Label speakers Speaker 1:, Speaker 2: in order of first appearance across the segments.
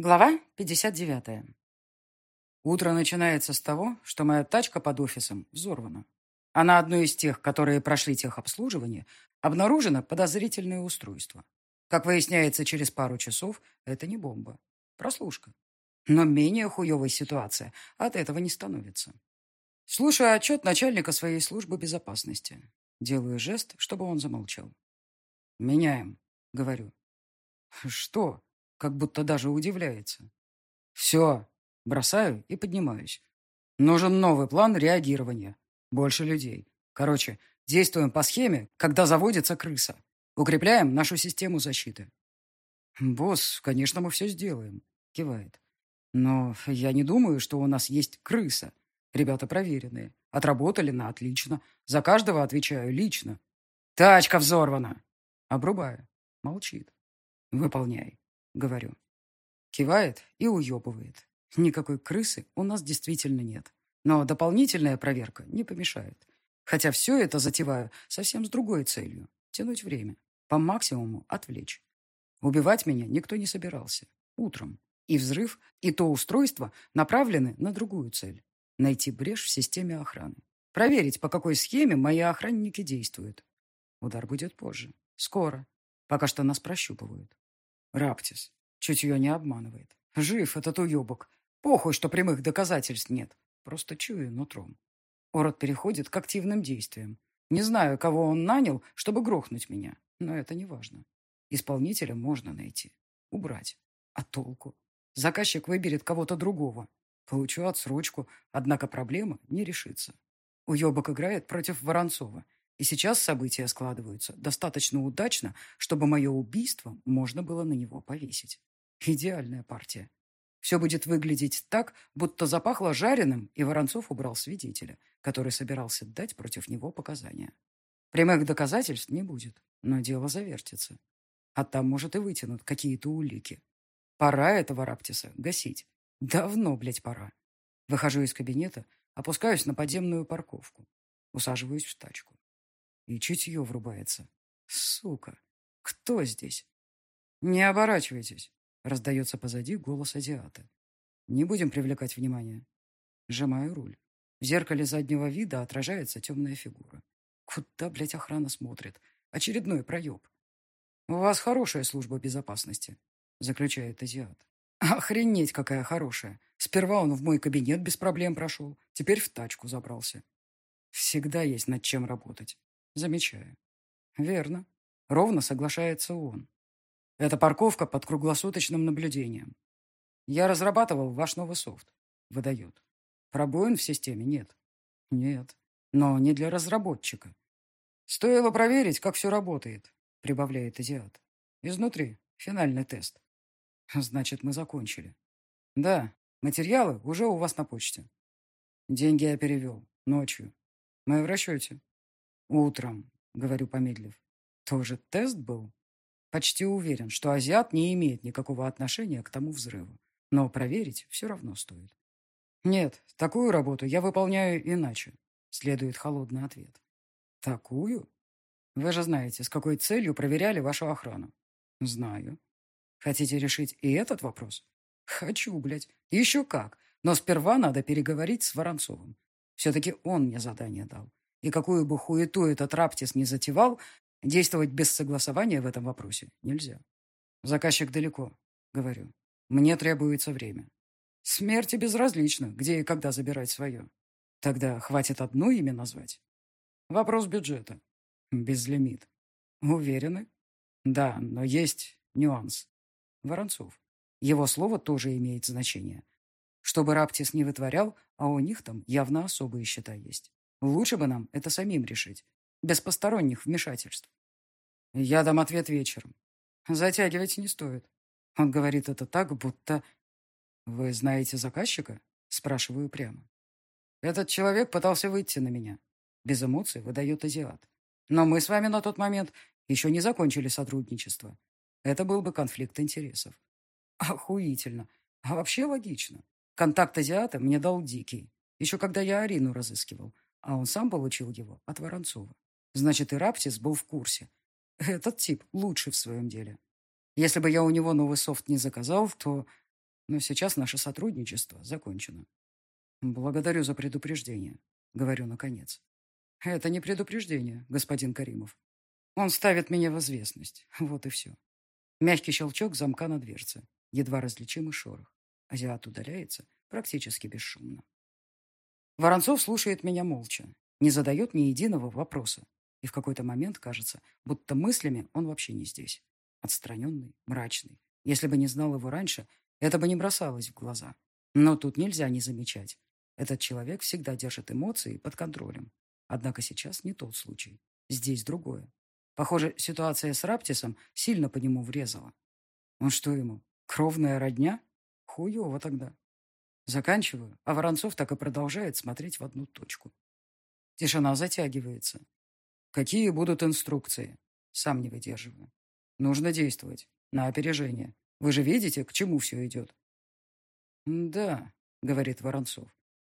Speaker 1: Глава 59. Утро начинается с того, что моя тачка под офисом взорвана. Она одной из тех, которые прошли техобслуживание, обнаружено подозрительное устройство. Как выясняется через пару часов, это не бомба. Прослушка. Но менее хуевая ситуация от этого не становится. Слушаю отчет начальника своей службы безопасности. Делаю жест, чтобы он замолчал. «Меняем», — говорю. «Что?» Как будто даже удивляется. Все, бросаю и поднимаюсь. Нужен новый план реагирования. Больше людей. Короче, действуем по схеме, когда заводится крыса. Укрепляем нашу систему защиты. Босс, конечно, мы все сделаем, кивает. Но я не думаю, что у нас есть крыса. Ребята проверенные. Отработали на отлично. За каждого отвечаю лично. Тачка взорвана. Обрубаю. Молчит. Выполняй говорю. Кивает и уебывает. Никакой крысы у нас действительно нет. Но дополнительная проверка не помешает. Хотя все это затеваю совсем с другой целью. Тянуть время. По максимуму отвлечь. Убивать меня никто не собирался. Утром. И взрыв, и то устройство направлены на другую цель. Найти брешь в системе охраны. Проверить, по какой схеме мои охранники действуют. Удар будет позже. Скоро. Пока что нас прощупывают. Раптис. Чутье не обманывает. Жив этот уебок. Похуй, что прямых доказательств нет. Просто чую нутром. Ород переходит к активным действиям. Не знаю, кого он нанял, чтобы грохнуть меня, но это не важно. Исполнителя можно найти. Убрать. А толку? Заказчик выберет кого-то другого. Получу отсрочку, однако проблема не решится. Уебок играет против Воронцова. И сейчас события складываются достаточно удачно, чтобы мое убийство можно было на него повесить. Идеальная партия. Все будет выглядеть так, будто запахло жареным, и Воронцов убрал свидетеля, который собирался дать против него показания. Прямых доказательств не будет, но дело завертится. А там, может, и вытянут какие-то улики. Пора этого Раптиса гасить. Давно, блядь, пора. Выхожу из кабинета, опускаюсь на подземную парковку. Усаживаюсь в тачку. И чутье врубается. Сука, кто здесь? Не оборачивайтесь, раздается позади голос азиата. Не будем привлекать внимание. Сжимаю руль. В зеркале заднего вида отражается темная фигура. Куда, блядь, охрана смотрит? Очередной проеб. У вас хорошая служба безопасности, заключает азиат. Охренеть, какая хорошая. Сперва он в мой кабинет без проблем прошел, теперь в тачку забрался. Всегда есть над чем работать. Замечаю. Верно. Ровно соглашается он. Это парковка под круглосуточным наблюдением. Я разрабатывал ваш новый софт. Выдает. Пробоин в системе нет. Нет. Но не для разработчика. Стоило проверить, как все работает, прибавляет азиат. Изнутри. Финальный тест. Значит, мы закончили. Да, материалы уже у вас на почте. Деньги я перевел. Ночью. Мы в расчете. Утром, говорю помедлив. Тоже тест был? Почти уверен, что азиат не имеет никакого отношения к тому взрыву. Но проверить все равно стоит. Нет, такую работу я выполняю иначе, следует холодный ответ. Такую? Вы же знаете, с какой целью проверяли вашу охрану. Знаю. Хотите решить и этот вопрос? Хочу, блядь. Еще как. Но сперва надо переговорить с Воронцовым. Все-таки он мне задание дал. И какую бы хуету этот Раптис не затевал, действовать без согласования в этом вопросе нельзя. Заказчик далеко, говорю. Мне требуется время. Смерти безразлично, где и когда забирать свое. Тогда хватит одно имя назвать. Вопрос бюджета. Безлимит. Уверены? Да, но есть нюанс. Воронцов. Его слово тоже имеет значение. Чтобы Раптис не вытворял, а у них там явно особые счета есть. Лучше бы нам это самим решить, без посторонних вмешательств. Я дам ответ вечером. Затягивать не стоит. Он говорит это так, будто... Вы знаете заказчика? Спрашиваю прямо. Этот человек пытался выйти на меня. Без эмоций выдает азиат. Но мы с вами на тот момент еще не закончили сотрудничество. Это был бы конфликт интересов. Охуительно. А вообще логично. Контакт азиата мне дал Дикий. Еще когда я Арину разыскивал а он сам получил его от Воронцова. Значит, и Раптис был в курсе. Этот тип лучший в своем деле. Если бы я у него новый софт не заказал, то... Но сейчас наше сотрудничество закончено. Благодарю за предупреждение, говорю наконец. Это не предупреждение, господин Каримов. Он ставит меня в известность. Вот и все. Мягкий щелчок замка на дверце. Едва различимый шорох. Азиат удаляется практически бесшумно. Воронцов слушает меня молча, не задает ни единого вопроса. И в какой-то момент кажется, будто мыслями он вообще не здесь. Отстраненный, мрачный. Если бы не знал его раньше, это бы не бросалось в глаза. Но тут нельзя не замечать. Этот человек всегда держит эмоции под контролем. Однако сейчас не тот случай. Здесь другое. Похоже, ситуация с Раптисом сильно по нему врезала. Он что ему, кровная родня? Хуево тогда. Заканчиваю, а Воронцов так и продолжает смотреть в одну точку. Тишина затягивается. Какие будут инструкции? Сам не выдерживаю. Нужно действовать. На опережение. Вы же видите, к чему все идет? Да, говорит Воронцов.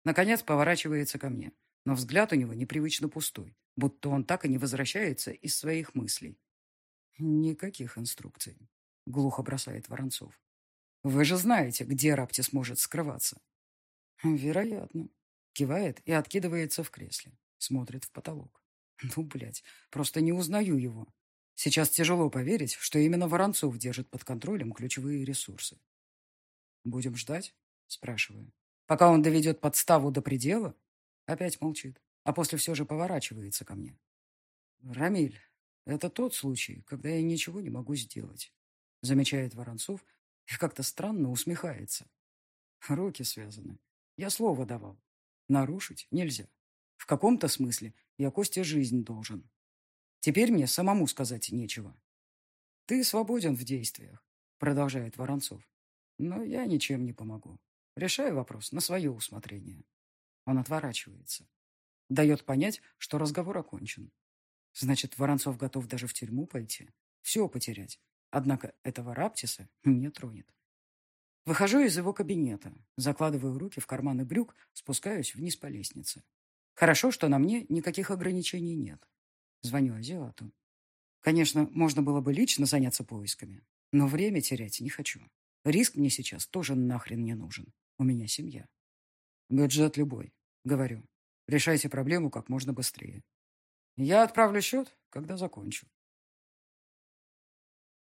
Speaker 1: Наконец поворачивается ко мне, но взгляд у него непривычно пустой, будто он так и не возвращается из своих мыслей. Никаких инструкций, глухо бросает Воронцов. Вы же знаете, где Раптис может скрываться. Вероятно. Кивает и откидывается в кресле. Смотрит в потолок. Ну, блядь, просто не узнаю его. Сейчас тяжело поверить, что именно Воронцов держит под контролем ключевые ресурсы. «Будем ждать?» – спрашиваю. «Пока он доведет подставу до предела?» Опять молчит, а после все же поворачивается ко мне. «Рамиль, это тот случай, когда я ничего не могу сделать», – замечает Воронцов и как-то странно усмехается. Руки связаны. Я слово давал. Нарушить нельзя. В каком-то смысле я Косте жизнь должен. Теперь мне самому сказать нечего. Ты свободен в действиях, продолжает Воронцов. Но я ничем не помогу. Решаю вопрос на свое усмотрение. Он отворачивается. Дает понять, что разговор окончен. Значит, Воронцов готов даже в тюрьму пойти. Все потерять. Однако этого Раптиса не тронет. Выхожу из его кабинета, закладываю руки в карманы брюк, спускаюсь вниз по лестнице. Хорошо, что на мне никаких ограничений нет. Звоню азиату. Конечно, можно было бы лично заняться поисками, но время терять не хочу. Риск мне сейчас тоже нахрен не нужен. У меня семья. Бюджет любой, говорю. Решайте проблему как можно быстрее. Я отправлю счет, когда закончу.